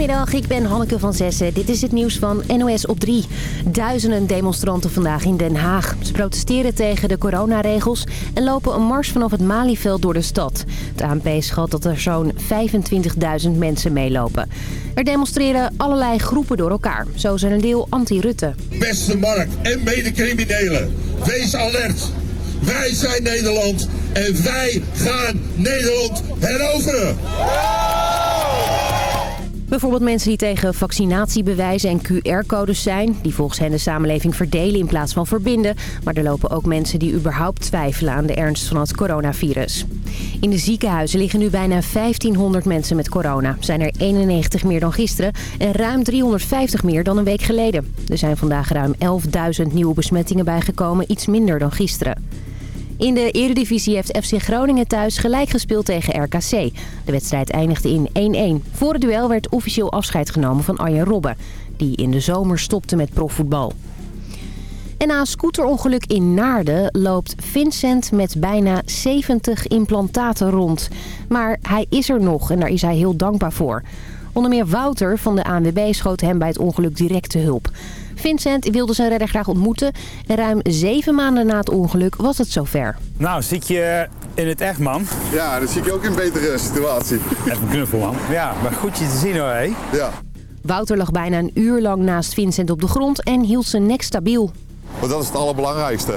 Goedemiddag, ik ben Hanneke van Zessen. Dit is het nieuws van NOS op 3. Duizenden demonstranten vandaag in Den Haag. Ze protesteren tegen de coronaregels en lopen een mars vanaf het Malieveld door de stad. Het ANP schat dat er zo'n 25.000 mensen meelopen. Er demonstreren allerlei groepen door elkaar. Zo zijn een deel anti-Rutte. Beste markt en medecriminelen, wees alert. Wij zijn Nederland en wij gaan Nederland heroveren. Bijvoorbeeld mensen die tegen vaccinatiebewijzen en QR-codes zijn... die volgens hen de samenleving verdelen in plaats van verbinden. Maar er lopen ook mensen die überhaupt twijfelen aan de ernst van het coronavirus. In de ziekenhuizen liggen nu bijna 1500 mensen met corona. Zijn er 91 meer dan gisteren en ruim 350 meer dan een week geleden. Er zijn vandaag ruim 11.000 nieuwe besmettingen bijgekomen, iets minder dan gisteren. In de Eredivisie heeft FC Groningen thuis gelijk gespeeld tegen RKC. De wedstrijd eindigde in 1-1. Voor het duel werd officieel afscheid genomen van Arjen Robben... die in de zomer stopte met profvoetbal. En na een scooterongeluk in Naarden loopt Vincent met bijna 70 implantaten rond. Maar hij is er nog en daar is hij heel dankbaar voor. Onder meer Wouter van de ANWB schoot hem bij het ongeluk direct te hulp. Vincent wilde zijn redder graag ontmoeten. En ruim zeven maanden na het ongeluk was het zover. Nou, zit je in het echt, man? Ja, dan zie ik ook in een betere situatie. Even knuffel, man. Ja, maar goed je te zien hoor, hé. Ja. Wouter lag bijna een uur lang naast Vincent op de grond en hield zijn nek stabiel. Maar dat is het allerbelangrijkste.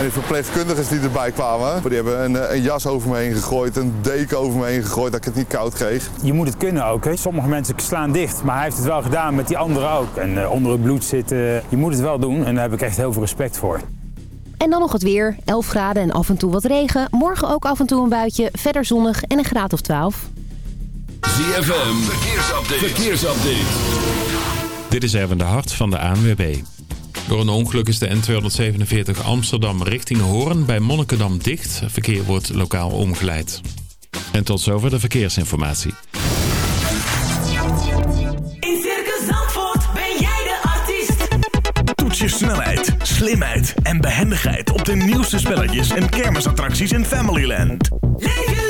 En die verpleegkundigen die erbij kwamen, die hebben een, eh, een, jas over me heen gegooid, een deken over me heen gegooid, dat ik het niet koud kreeg. Je moet het kunnen ook. Hè? Sommige mensen slaan dicht, maar hij heeft het wel gedaan met die anderen ook. En uh, onder het bloed zitten, je moet het wel doen en daar heb ik echt heel veel respect voor. En dan nog het weer. 11 graden en af en toe wat regen. Morgen ook af en toe een buitje. Verder zonnig en een graad of 12. ZFM, verkeersupdate. verkeersupdate. Dit is even de hart van de ANWB. Door een ongeluk is de N247 Amsterdam richting Hoorn bij Monnikendam dicht. Verkeer wordt lokaal omgeleid. En tot zover de verkeersinformatie. In Circus Zandvoort ben jij de artiest. Toets je snelheid, slimheid en behendigheid op de nieuwste spelletjes en kermisattracties in Familyland. Leef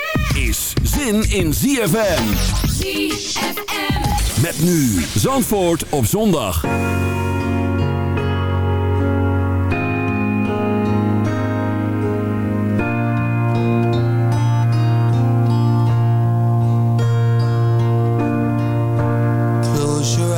zin in ZFM. ZFM. Met nu Zandvoort op zondag. Close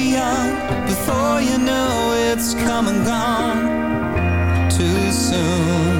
young Before you know it's come and gone. Too soon.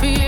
feel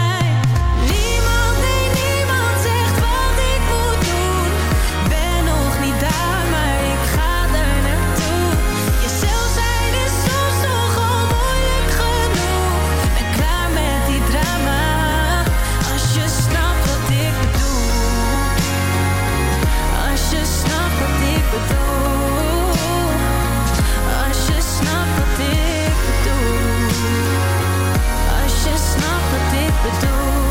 bedoel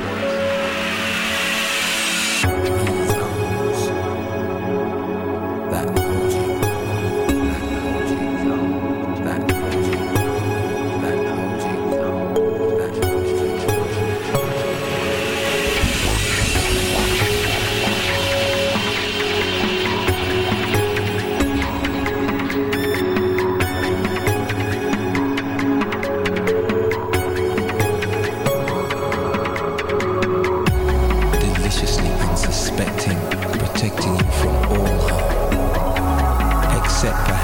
from all except perhaps.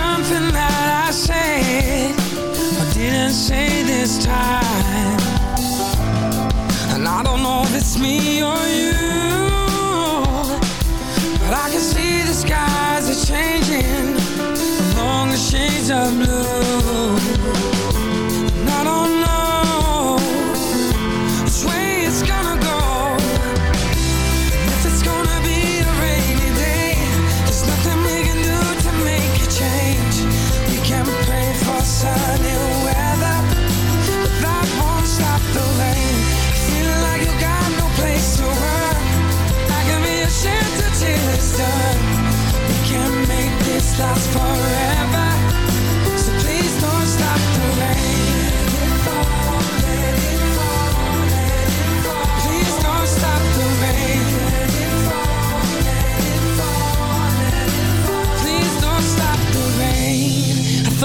something that I said I didn't say this time. And I don't know if it's me or you.